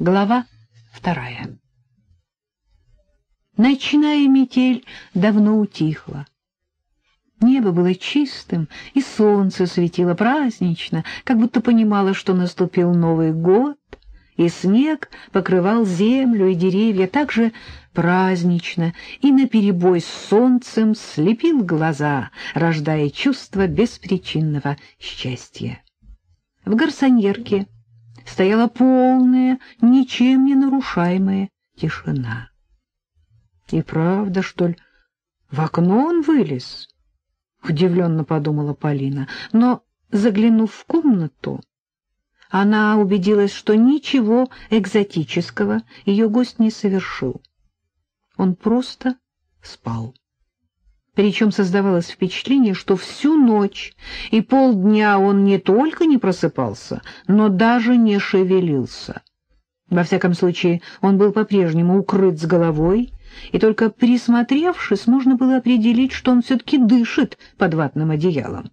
Глава вторая Ночная метель давно утихла. Небо было чистым, и солнце светило празднично, как будто понимало, что наступил Новый год, и снег покрывал землю и деревья так же празднично и наперебой с солнцем слепил глаза, рождая чувство беспричинного счастья. В гарсоньерке стояла полная, ничем не нарушаемая тишина. И правда, что ли, в окно он вылез? Удивленно подумала Полина, но, заглянув в комнату, она убедилась, что ничего экзотического ее гость не совершил. Он просто спал. Причем создавалось впечатление, что всю ночь и полдня он не только не просыпался, но даже не шевелился. Во всяком случае, он был по-прежнему укрыт с головой, и только присмотревшись, можно было определить, что он все-таки дышит под ватным одеялом.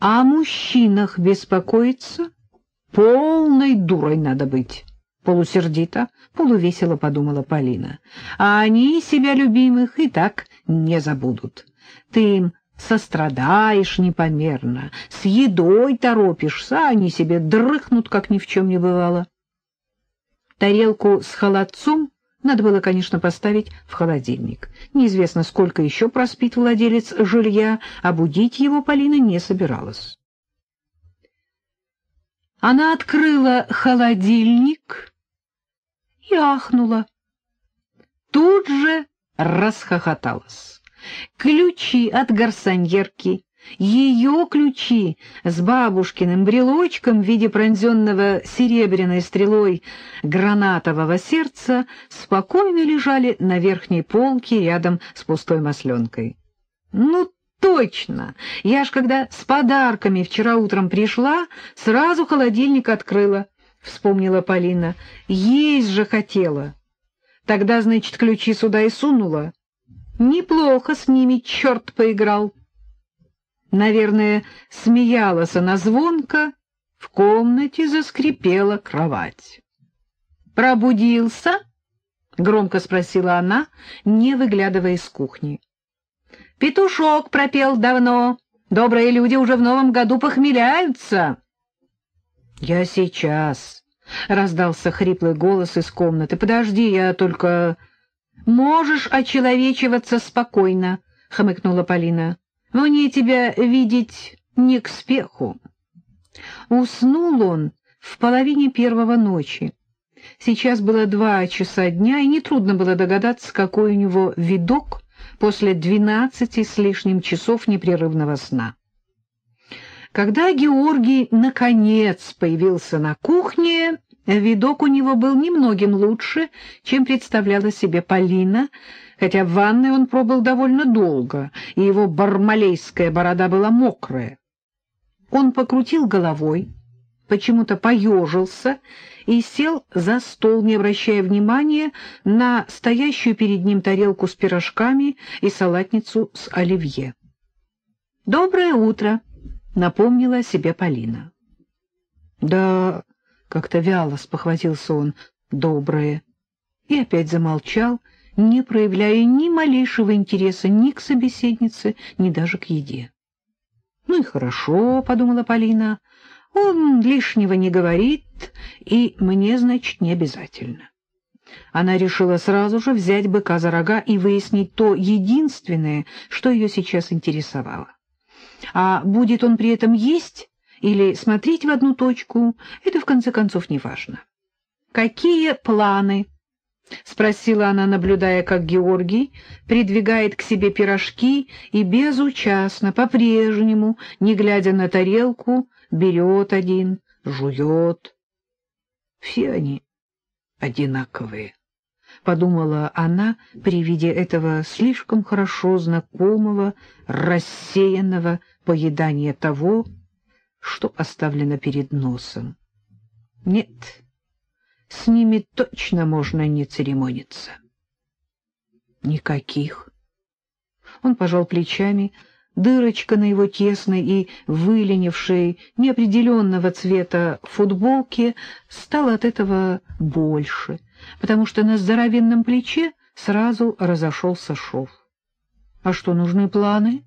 О мужчинах беспокоиться полной дурой надо быть полусердито, полувесело подумала Полина. А они себя любимых и так не забудут. Ты им сострадаешь непомерно, с едой торопишься, а они себе дрыхнут, как ни в чем не бывало. Тарелку с холодцом надо было, конечно, поставить в холодильник. Неизвестно, сколько еще проспит владелец жилья, а будить его Полина не собиралась. Она открыла холодильник и ахнула. Тут же расхохоталась. Ключи от гарсоньерки, ее ключи с бабушкиным брелочком в виде пронзенного серебряной стрелой гранатового сердца спокойно лежали на верхней полке рядом с пустой масленкой. «Ну, точно! Я ж когда с подарками вчера утром пришла, сразу холодильник открыла». — вспомнила Полина. — Есть же хотела. Тогда, значит, ключи сюда и сунула. Неплохо с ними черт поиграл. Наверное, смеялась она звонко. В комнате заскрипела кровать. «Пробудился?» — громко спросила она, не выглядывая из кухни. «Петушок пропел давно. Добрые люди уже в новом году похмеляются». «Я сейчас», — раздался хриплый голос из комнаты. «Подожди, я только...» «Можешь очеловечиваться спокойно», — хмыкнула Полина. «Мне тебя видеть не к спеху». Уснул он в половине первого ночи. Сейчас было два часа дня, и нетрудно было догадаться, какой у него видок после двенадцати с лишним часов непрерывного сна. Когда Георгий, наконец, появился на кухне, видок у него был немногим лучше, чем представляла себе Полина, хотя в ванной он пробыл довольно долго, и его бармалейская борода была мокрая. Он покрутил головой, почему-то поежился и сел за стол, не обращая внимания на стоящую перед ним тарелку с пирожками и салатницу с оливье. «Доброе утро!» напомнила о себе Полина. Да, как-то вяло спохватился он, доброе, и опять замолчал, не проявляя ни малейшего интереса ни к собеседнице, ни даже к еде. «Ну и хорошо», — подумала Полина, — «он лишнего не говорит, и мне, значит, не обязательно». Она решила сразу же взять быка за рога и выяснить то единственное, что ее сейчас интересовало. А будет он при этом есть или смотреть в одну точку, это в конце концов не важно. «Какие планы?» — спросила она, наблюдая, как Георгий придвигает к себе пирожки и безучастно, по-прежнему, не глядя на тарелку, берет один, жует. Все они одинаковые. — подумала она при виде этого слишком хорошо знакомого, рассеянного поедания того, что оставлено перед носом. Нет, с ними точно можно не церемониться. Никаких. Он пожал плечами, Дырочка на его тесной и выленившей неопределенного цвета футболке стала от этого больше, потому что на здоровенном плече сразу разошелся шов. — А что, нужны планы?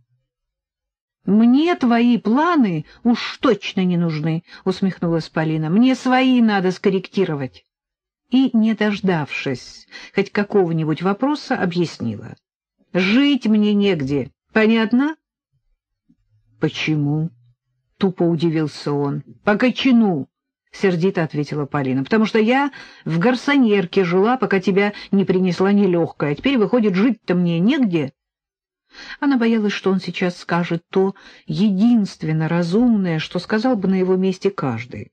— Мне твои планы уж точно не нужны, — усмехнулась Полина. — Мне свои надо скорректировать. И, не дождавшись хоть какого-нибудь вопроса, объяснила. — Жить мне негде, понятно? — Почему? — тупо удивился он. — По кочану. — сердито ответила Полина, — потому что я в гарсонерке жила, пока тебя не принесла нелегкая. Теперь, выходит, жить-то мне негде. Она боялась, что он сейчас скажет то единственно разумное, что сказал бы на его месте каждый.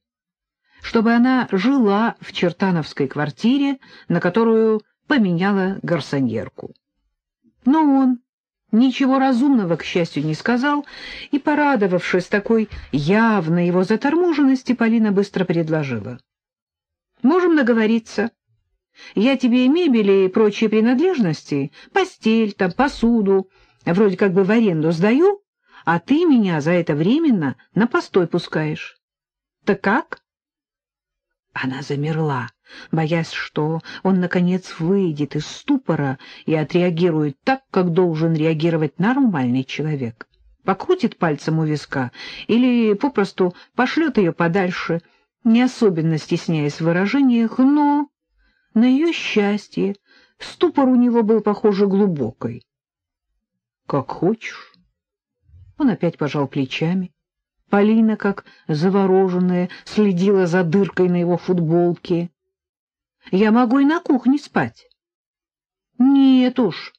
Чтобы она жила в чертановской квартире, на которую поменяла гарсонерку. Но он ничего разумного, к счастью, не сказал, и, порадовавшись такой явной его заторможенности, Полина быстро предложила. — Можем наговориться. Я тебе и мебели и прочие принадлежности, постель, там, посуду, вроде как бы в аренду сдаю, а ты меня за это временно на постой пускаешь. Так как? Она замерла, боясь, что он, наконец, выйдет из ступора и отреагирует так, как должен реагировать нормальный человек. Покрутит пальцем у виска или попросту пошлет ее подальше, не особенно стесняясь в выражениях, но, на ее счастье, ступор у него был, похоже, глубокой. — Как хочешь. Он опять пожал плечами. Полина, как завороженная, следила за дыркой на его футболке. — Я могу и на кухне спать. — Нет уж.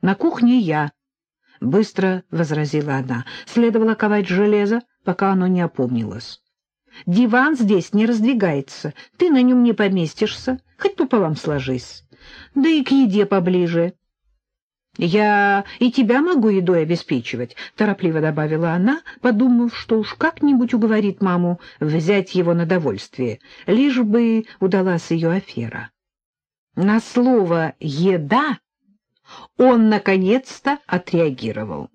На кухне я, — быстро возразила она. Следовало ковать железо, пока оно не опомнилось. Диван здесь не раздвигается, ты на нем не поместишься, хоть пополам сложись. Да и к еде поближе. «Я и тебя могу едой обеспечивать», — торопливо добавила она, подумав, что уж как-нибудь уговорит маму взять его на довольствие, лишь бы удалась ее афера. На слово «еда» он наконец-то отреагировал.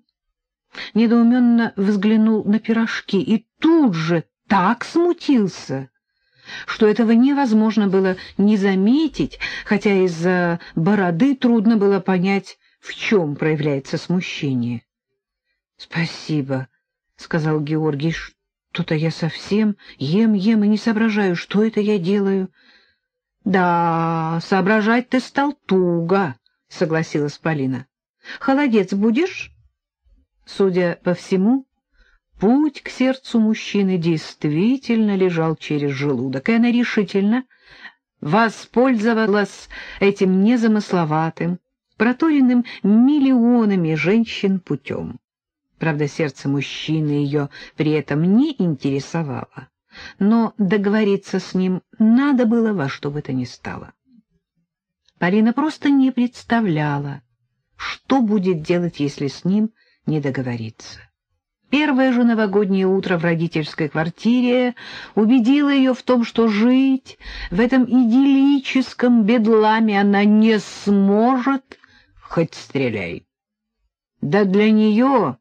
Недоуменно взглянул на пирожки и тут же так смутился, что этого невозможно было не заметить, хотя из-за бороды трудно было понять, в чем проявляется смущение. — Спасибо, — сказал Георгий, — что-то я совсем ем, ем и не соображаю, что это я делаю. — Да, соображать ты стал туго, — согласилась Полина. — Холодец будешь? Судя по всему, путь к сердцу мужчины действительно лежал через желудок, и она решительно воспользовалась этим незамысловатым, проторенным миллионами женщин путем. Правда, сердце мужчины ее при этом не интересовало, но договориться с ним надо было во что бы то ни стало. Полина просто не представляла, что будет делать, если с ним не договориться. Первое же новогоднее утро в родительской квартире убедило ее в том, что жить в этом идиллическом бедламе она не сможет, хоть стреляй. Да для нее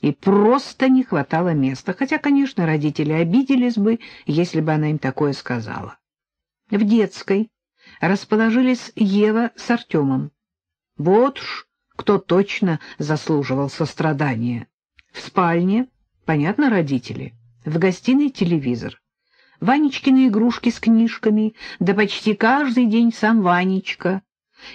и просто не хватало места, хотя, конечно, родители обиделись бы, если бы она им такое сказала. В детской расположились Ева с Артемом. Вот уж кто точно заслуживал сострадания. В спальне, понятно, родители, в гостиной телевизор. Ванечкины игрушки с книжками, да почти каждый день сам Ванечка —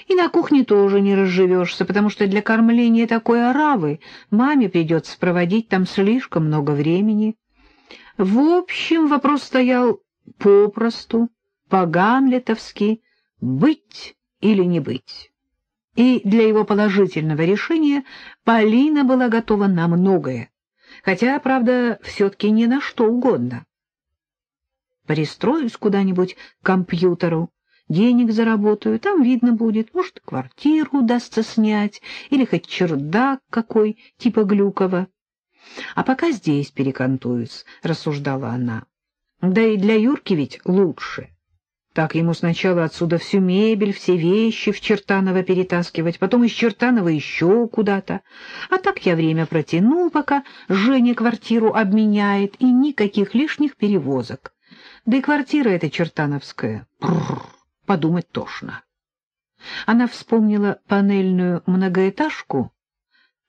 и на кухне тоже не разживешься, потому что для кормления такой оравы маме придется проводить там слишком много времени. В общем, вопрос стоял попросту, по-гамлетовски, быть или не быть. И для его положительного решения Полина была готова на многое, хотя, правда, все-таки не на что угодно. Пристроюсь куда-нибудь к компьютеру, денег заработаю, там видно будет, может, квартиру удастся снять или хоть чердак какой, типа Глюкова. А пока здесь перекантуюсь, — рассуждала она. Да и для Юрки ведь лучше. Так ему сначала отсюда всю мебель, все вещи в Чертаново перетаскивать, потом из Чертанова еще куда-то. А так я время протянул, пока Женя квартиру обменяет, и никаких лишних перевозок. Да и квартира эта чертановская, бррр, подумать тошно. Она вспомнила панельную многоэтажку,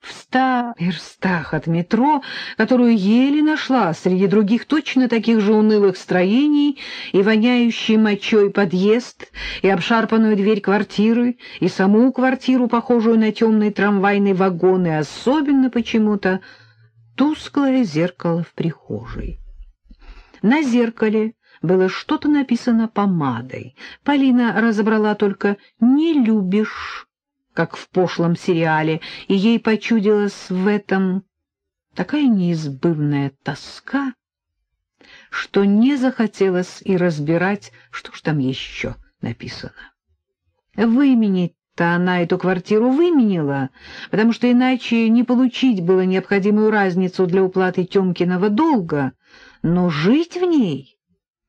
в ста верстах от метро, которую еле нашла среди других точно таких же унылых строений, и воняющий мочой подъезд, и обшарпанную дверь квартиры, и саму квартиру, похожую на темный трамвайный вагон, и особенно почему-то тусклое зеркало в прихожей. На зеркале было что-то написано помадой. Полина разобрала только «не любишь» как в пошлом сериале, и ей почудилась в этом такая неизбывная тоска, что не захотелось и разбирать, что ж там еще написано. Выменить-то она эту квартиру выменила, потому что иначе не получить было необходимую разницу для уплаты Тёмкиного долга, но жить в ней —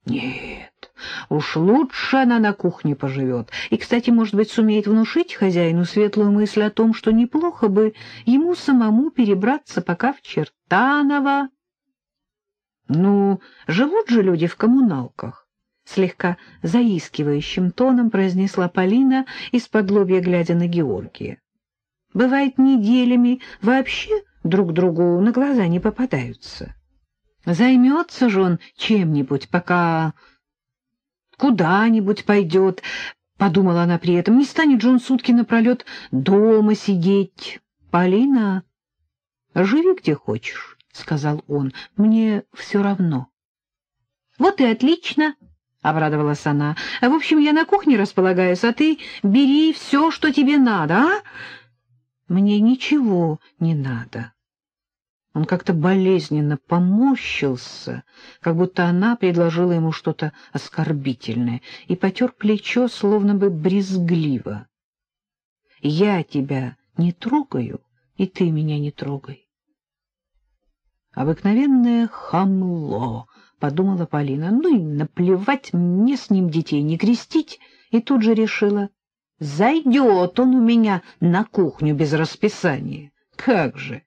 нет. Уж лучше она на кухне поживет. И, кстати, может быть, сумеет внушить хозяину светлую мысль о том, что неплохо бы ему самому перебраться пока в Чертаново. Ну, живут же люди в коммуналках. Слегка заискивающим тоном произнесла Полина, из-под лобья глядя на Георгия. Бывает, неделями вообще друг другу на глаза не попадаются. Займется же он чем-нибудь, пока куда-нибудь пойдет, — подумала она при этом. Не станет же он сутки напролет дома сидеть. — Полина, живи где хочешь, — сказал он, — мне все равно. — Вот и отлично, — обрадовалась она. — В общем, я на кухне располагаюсь, а ты бери все, что тебе надо, а? — Мне ничего не надо. Он как-то болезненно поморщился, как будто она предложила ему что-то оскорбительное, и потер плечо, словно бы брезгливо. «Я тебя не трогаю, и ты меня не трогай». «Обыкновенное хамло», — подумала Полина, «ну и наплевать мне с ним детей не крестить», и тут же решила, «зайдет он у меня на кухню без расписания, как же».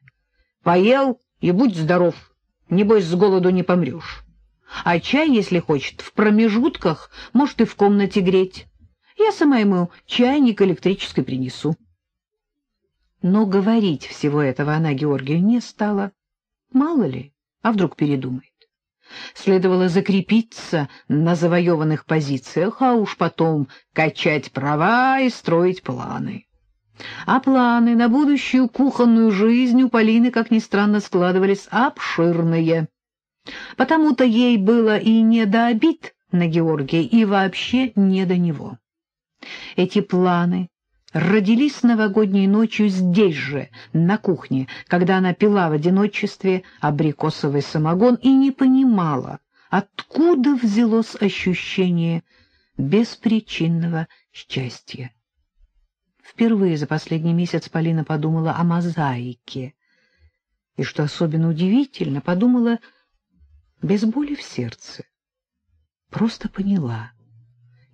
Поел и будь здоров, небось с голоду не помрешь. А чай, если хочет, в промежутках, может и в комнате греть. Я сама ему чайник электрический принесу. Но говорить всего этого она Георгию не стала. Мало ли, а вдруг передумает. Следовало закрепиться на завоеванных позициях, а уж потом качать права и строить планы. А планы на будущую кухонную жизнь у Полины, как ни странно, складывались обширные. Потому-то ей было и не до обид на Георгия, и вообще не до него. Эти планы родились новогодней ночью здесь же, на кухне, когда она пила в одиночестве абрикосовый самогон и не понимала, откуда взялось ощущение беспричинного счастья. Впервые за последний месяц Полина подумала о мозаике. И, что особенно удивительно, подумала без боли в сердце. Просто поняла.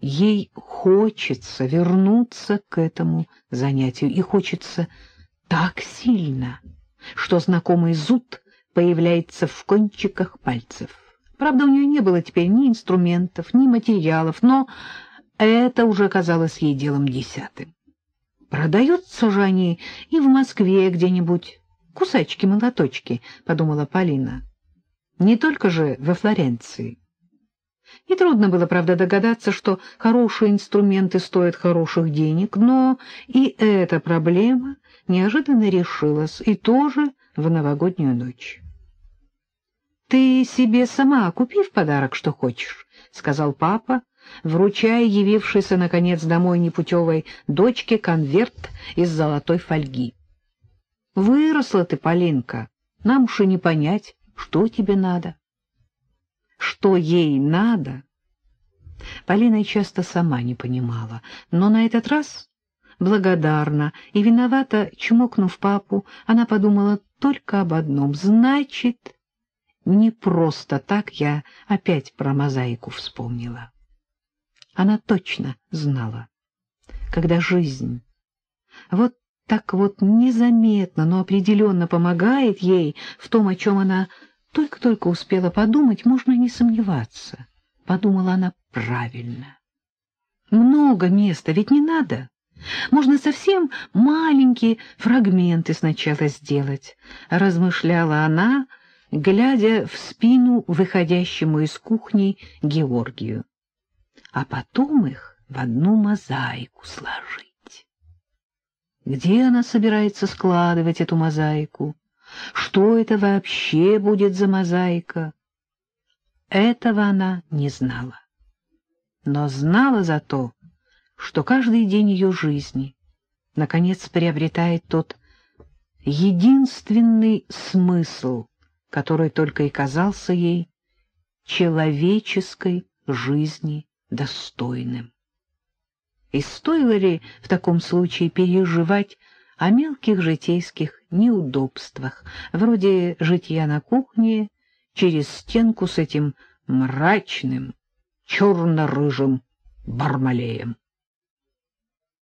Ей хочется вернуться к этому занятию, и хочется так сильно, что знакомый зуд появляется в кончиках пальцев. Правда, у нее не было теперь ни инструментов, ни материалов, но это уже казалось ей делом десятым. Продаются же они и в Москве где-нибудь. Кусачки-молоточки, — подумала Полина. Не только же во Флоренции. Нетрудно было, правда, догадаться, что хорошие инструменты стоят хороших денег, но и эта проблема неожиданно решилась, и тоже в новогоднюю ночь. — Ты себе сама купи в подарок, что хочешь, — сказал папа, вручая явившейся, наконец, домой непутевой дочке конверт из золотой фольги. — Выросла ты, Полинка, нам уж и не понять, что тебе надо. Что ей надо? Полина часто сама не понимала, но на этот раз, благодарна и виновата, чмокнув папу, она подумала только об одном — значит, не просто так я опять про мозаику вспомнила. Она точно знала, когда жизнь вот так вот незаметно, но определенно помогает ей в том, о чем она только-только успела подумать, можно не сомневаться. Подумала она правильно. Много места, ведь не надо. Можно совсем маленькие фрагменты сначала сделать, размышляла она, глядя в спину выходящему из кухни Георгию. А потом их в одну мозаику сложить. Где она собирается складывать эту мозаику? Что это вообще будет за мозаика? Этого она не знала. Но знала зато, что каждый день ее жизни наконец приобретает тот единственный смысл, который только и казался ей человеческой жизни достойным. И стоило ли в таком случае переживать о мелких житейских неудобствах, вроде житья на кухне через стенку с этим мрачным, черно-рыжим бармалеем?